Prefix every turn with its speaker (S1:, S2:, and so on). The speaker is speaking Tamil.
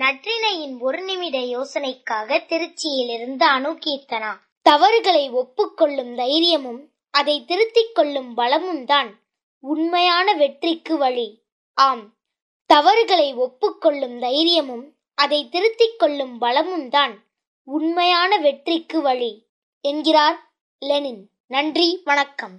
S1: நற்றினையின் ஒரு நிமிட யோசனைக்காக திருச்சியிலிருந்து அணு கீர்த்தனா தவறுகளை ஒப்புக்கொள்ளும் தைரியமும் அதை திருத்திக் கொள்ளும் பலமும் தான் உண்மையான வெற்றிக்கு வழி. ஆம் தவறுகளை ஒப்புக்கொள்ளும் தைரியமும் அதை திருத்திக் கொள்ளும் பலமும் தான் உண்மையான வெற்றிக்கு வழி என்கிறார் லெனின். நன்றி வணக்கம்.